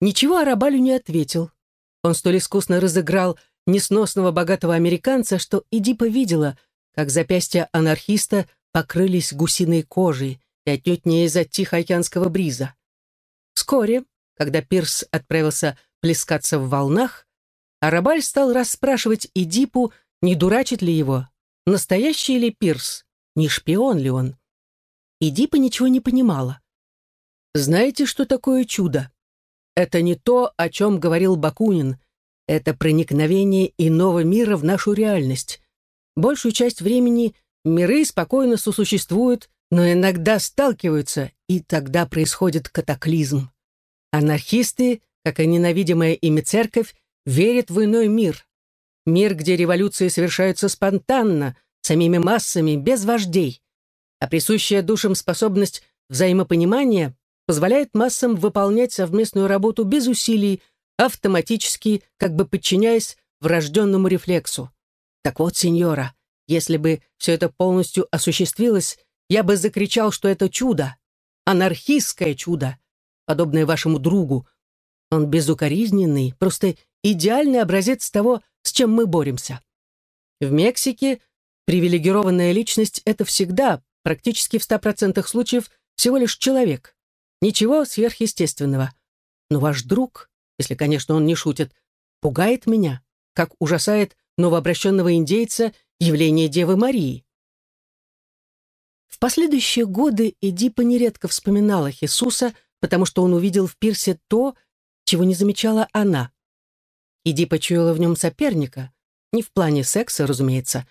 ничего Арабалю не ответил. Он столь искусно разыграл несносного богатого американца, что Эдипа видела, как запястья анархиста покрылись гусиной кожей и отнюдь не из-за тихоокеанского бриза. Вскоре, когда Пирс отправился плескаться в волнах, Арабаль стал расспрашивать Эдипу, не дурачит ли его, настоящий ли Пирс, не шпион ли он. Эдипа ничего не понимала. Знаете, что такое чудо? Это не то, о чем говорил Бакунин. Это проникновение иного мира в нашу реальность. Большую часть времени миры спокойно сосуществуют, но иногда сталкиваются, и тогда происходит катаклизм. Анархисты, как и ненавидимая ими церковь, верят в иной мир. Мир, где революции совершаются спонтанно, самими массами, без вождей. А присущая душам способность взаимопонимания позволяет массам выполнять совместную работу без усилий, автоматически, как бы подчиняясь врожденному рефлексу. Так вот, сеньора, если бы все это полностью осуществилось, я бы закричал, что это чудо, анархистское чудо, подобное вашему другу. Он безукоризненный, просто идеальный образец того, с чем мы боремся. В Мексике привилегированная личность — это всегда, практически в 100% случаев, всего лишь человек. Ничего сверхъестественного. Но ваш друг, если, конечно, он не шутит, пугает меня, как ужасает новообращенного индейца явление Девы Марии. В последующие годы Эдипа нередко вспоминала Иисуса, потому что он увидел в пирсе то, чего не замечала она. Эдипа чуяла в нем соперника, не в плане секса, разумеется,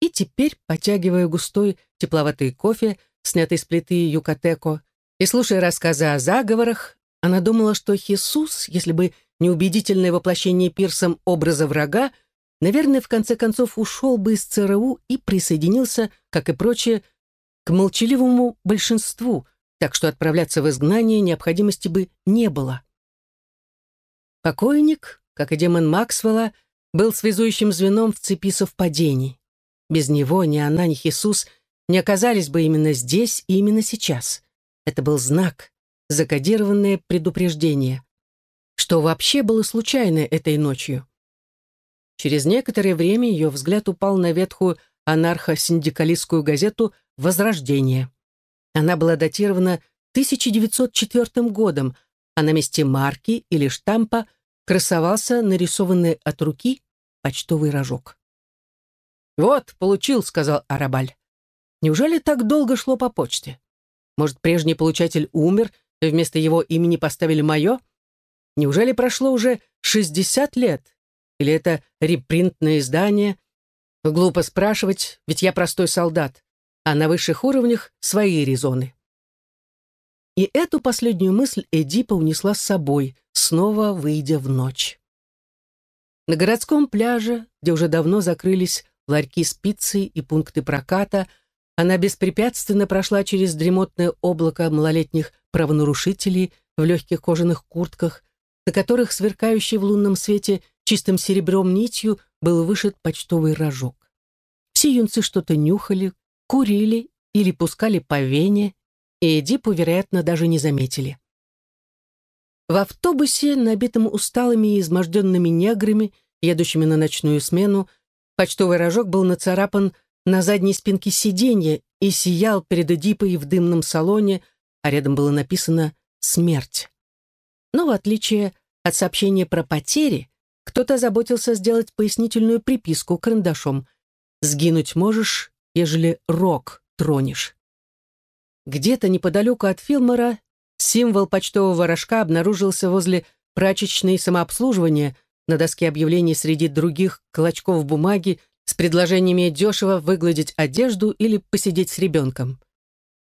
и теперь, потягивая густой тепловатый кофе, снятый с плиты юкатеко, и слушая рассказы о заговорах, она думала, что Иисус, если бы не убедительное воплощение пирсом образа врага, наверное, в конце концов ушел бы из ЦРУ и присоединился, как и прочее, к молчаливому большинству, так что отправляться в изгнание необходимости бы не было. Покойник, как и демон Максвелла, был связующим звеном в цепи совпадений. Без него ни она, ни Иисус не оказались бы именно здесь и именно сейчас. Это был знак, закодированное предупреждение. Что вообще было случайно этой ночью? Через некоторое время ее взгляд упал на ветхую анархо-синдикалистскую газету «Возрождение». Она была датирована 1904 годом, а на месте марки или штампа красовался нарисованный от руки почтовый рожок. «Вот, получил», — сказал Арабаль. «Неужели так долго шло по почте? Может, прежний получатель умер, и вместо его имени поставили мое? Неужели прошло уже 60 лет, или это репринтное издание? Глупо спрашивать, ведь я простой солдат, а на высших уровнях свои резоны. И эту последнюю мысль Эдипа унесла с собой, снова выйдя в ночь. На городском пляже, где уже давно закрылись ларьки с пиццей и пункты проката, она беспрепятственно прошла через дремотное облако малолетних правонарушителей в легких кожаных куртках, на которых, сверкающий в лунном свете чистым серебром нитью, был вышит почтовый рожок. Все юнцы что-то нюхали, курили или пускали по вене, и Эдипу, вероятно, даже не заметили. В автобусе, набитом усталыми и изможденными неграми, едущими на ночную смену, почтовый рожок был нацарапан на задней спинке сиденья и сиял перед Эдипой в дымном салоне, а рядом было написано «Смерть». Но в отличие от сообщения про потери, кто-то заботился сделать пояснительную приписку карандашом «Сгинуть можешь, ежели рог тронешь». Где-то неподалеку от Филмора символ почтового рожка обнаружился возле прачечной самообслуживания на доске объявлений среди других клочков бумаги с предложениями дешево выгладить одежду или посидеть с ребенком.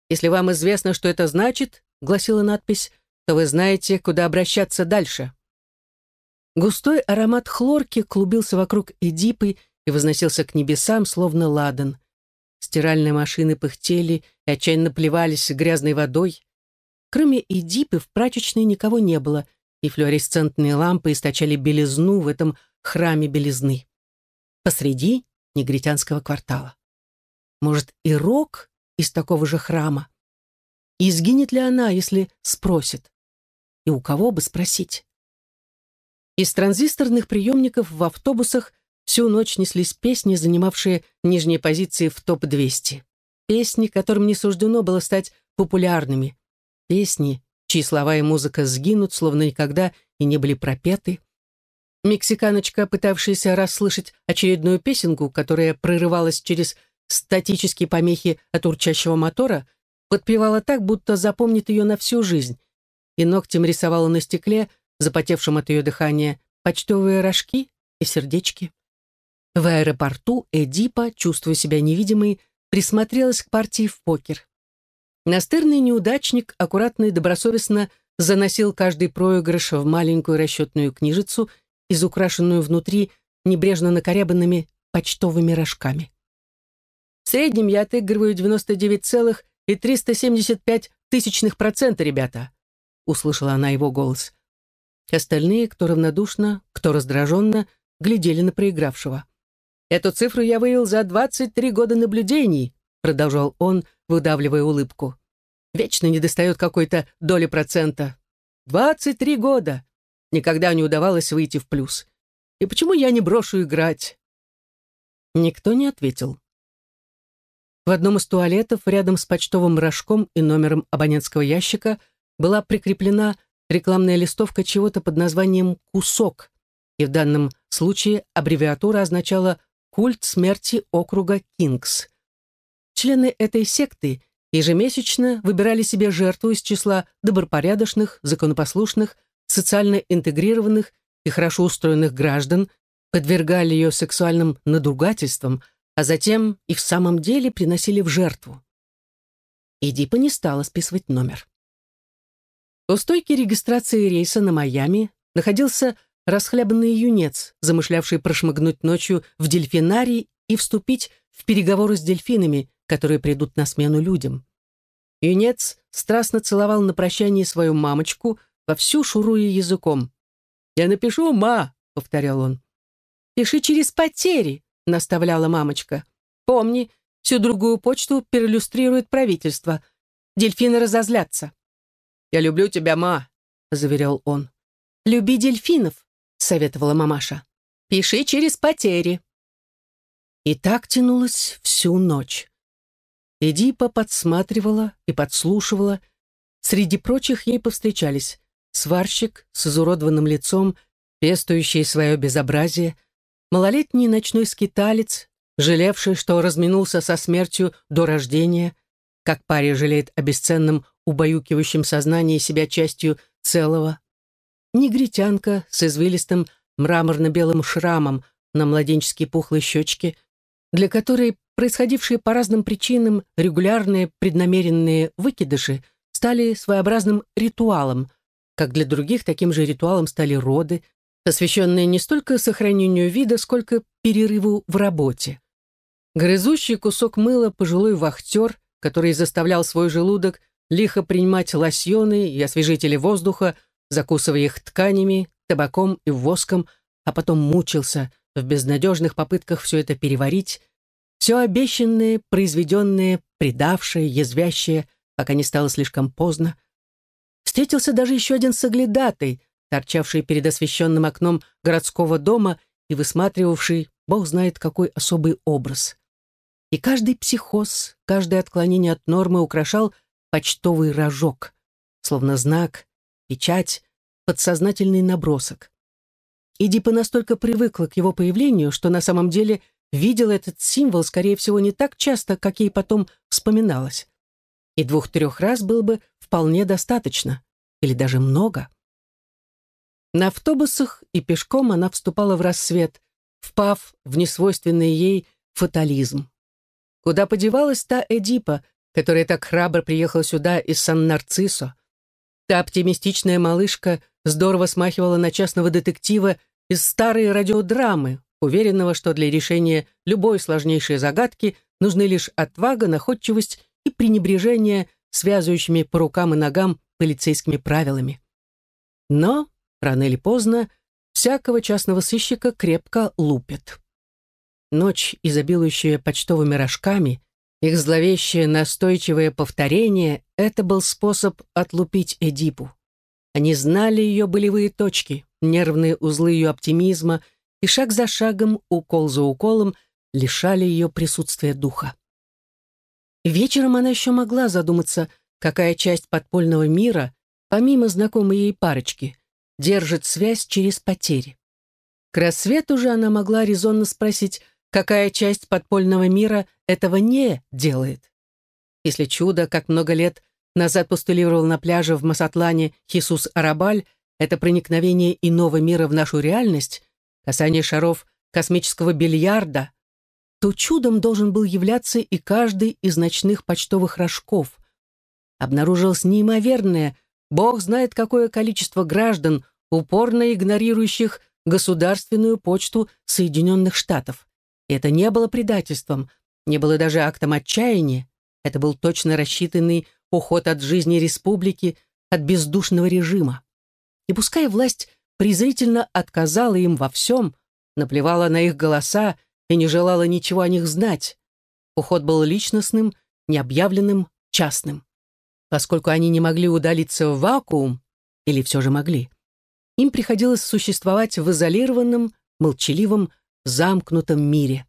«Если вам известно, что это значит», — гласила надпись, то вы знаете, куда обращаться дальше. Густой аромат хлорки клубился вокруг Эдипы и возносился к небесам, словно ладан. Стиральные машины пыхтели и отчаянно плевались грязной водой. Кроме Эдипы в прачечной никого не было, и флуоресцентные лампы источали белизну в этом храме белизны. Посреди негритянского квартала. Может, и Рок из такого же храма? И сгинет ли она, если спросит? И у кого бы спросить? Из транзисторных приемников в автобусах всю ночь неслись песни, занимавшие нижние позиции в топ-200. Песни, которым не суждено было стать популярными. Песни, чьи слова и музыка сгинут, словно никогда и не были пропеты. Мексиканочка, пытавшаяся расслышать очередную песенку, которая прорывалась через статические помехи от урчащего мотора, подпевала так, будто запомнит ее на всю жизнь, и ногтем рисовала на стекле, запотевшем от ее дыхания, почтовые рожки и сердечки. В аэропорту Эдипа, чувствуя себя невидимой, присмотрелась к партии в покер. Настырный неудачник аккуратно и добросовестно заносил каждый проигрыш в маленькую расчетную книжицу, изукрашенную внутри небрежно накорябанными почтовыми рожками. среднем я отыгрываю 99,375 тысячных процента, ребята», — услышала она его голос. Остальные, кто равнодушно, кто раздраженно, глядели на проигравшего. «Эту цифру я вывел за 23 года наблюдений», — продолжал он, выдавливая улыбку. «Вечно недостает какой-то доли процента. 23 года! Никогда не удавалось выйти в плюс. И почему я не брошу играть?» Никто не ответил. В одном из туалетов рядом с почтовым рожком и номером абонентского ящика была прикреплена рекламная листовка чего-то под названием «Кусок», и в данном случае аббревиатура означала «Культ смерти округа Кингс». Члены этой секты ежемесячно выбирали себе жертву из числа добропорядочных, законопослушных, социально интегрированных и хорошо устроенных граждан, подвергали ее сексуальным надругательствам, а затем и в самом деле приносили в жертву. Эдипа не стала списывать номер. У стойки регистрации рейса на Майами находился расхлябанный юнец, замышлявший прошмыгнуть ночью в дельфинарий и вступить в переговоры с дельфинами, которые придут на смену людям. Юнец страстно целовал на прощание свою мамочку, вовсю шуруя языком. «Я напишу, ма!» — повторял он. «Пиши через потери», — наставляла мамочка. «Помни, всю другую почту переиллюстрирует правительство. Дельфины разозлятся». «Я люблю тебя, ма», — заверял он. «Люби дельфинов», — советовала мамаша. «Пиши через потери». И так тянулось всю ночь. Эдипа подсматривала и подслушивала. Среди прочих ей повстречались сварщик с изуродованным лицом, пестующий свое безобразие, малолетний ночной скиталец, жалевший, что разминулся со смертью до рождения, как парень жалеет о бесценном, убаюкивающем сознании себя частью целого, негритянка с извилистым мраморно-белым шрамом на младенческой пухлой щечке, для которой происходившие по разным причинам регулярные преднамеренные выкидыши стали своеобразным ритуалом, как для других таким же ритуалом стали роды, посвященные не столько сохранению вида, сколько перерыву в работе. Грызущий кусок мыла пожилой вахтер, который заставлял свой желудок лихо принимать лосьоны и освежители воздуха, закусывая их тканями, табаком и воском, а потом мучился в безнадежных попытках все это переварить, все обещанное, произведенное, предавшее, язвящее, пока не стало слишком поздно. Встретился даже еще один соглядатый, торчавший перед освещенным окном городского дома и высматривавший, бог знает какой особый образ. И каждый психоз, каждое отклонение от нормы украшал почтовый рожок, словно знак, печать, подсознательный набросок. Эдипа настолько привыкла к его появлению, что на самом деле видела этот символ, скорее всего, не так часто, как ей потом вспоминалось. И двух-трех раз было бы вполне достаточно, или даже много. На автобусах и пешком она вступала в рассвет, впав в несвойственный ей фатализм. Куда подевалась та Эдипа, которая так храбро приехала сюда из Сан-Нарциссо? Та оптимистичная малышка здорово смахивала на частного детектива из старой радиодрамы, уверенного, что для решения любой сложнейшей загадки нужны лишь отвага, находчивость и пренебрежение связывающими по рукам и ногам полицейскими правилами. Но, рано или поздно, всякого частного сыщика крепко лупят. Ночь, изобилующая почтовыми рожками, их зловещее настойчивое повторение — это был способ отлупить Эдипу. Они знали ее болевые точки, нервные узлы ее оптимизма — и шаг за шагом, укол за уколом, лишали ее присутствия духа. Вечером она еще могла задуматься, какая часть подпольного мира, помимо знакомой ей парочки, держит связь через потери. К рассвету же она могла резонно спросить, какая часть подпольного мира этого не делает. Если чудо, как много лет назад постулировал на пляже в Масатлане Хисус Арабаль, это проникновение иного мира в нашу реальность, касание шаров космического бильярда, то чудом должен был являться и каждый из ночных почтовых рожков. Обнаружилось неимоверное, бог знает какое количество граждан, упорно игнорирующих государственную почту Соединенных Штатов. И это не было предательством, не было даже актом отчаяния. Это был точно рассчитанный уход от жизни республики, от бездушного режима. И пускай власть презрительно отказала им во всем, наплевала на их голоса и не желала ничего о них знать, уход был личностным, необъявленным, частным. Поскольку они не могли удалиться в вакуум, или все же могли, им приходилось существовать в изолированном, молчаливом, замкнутом мире.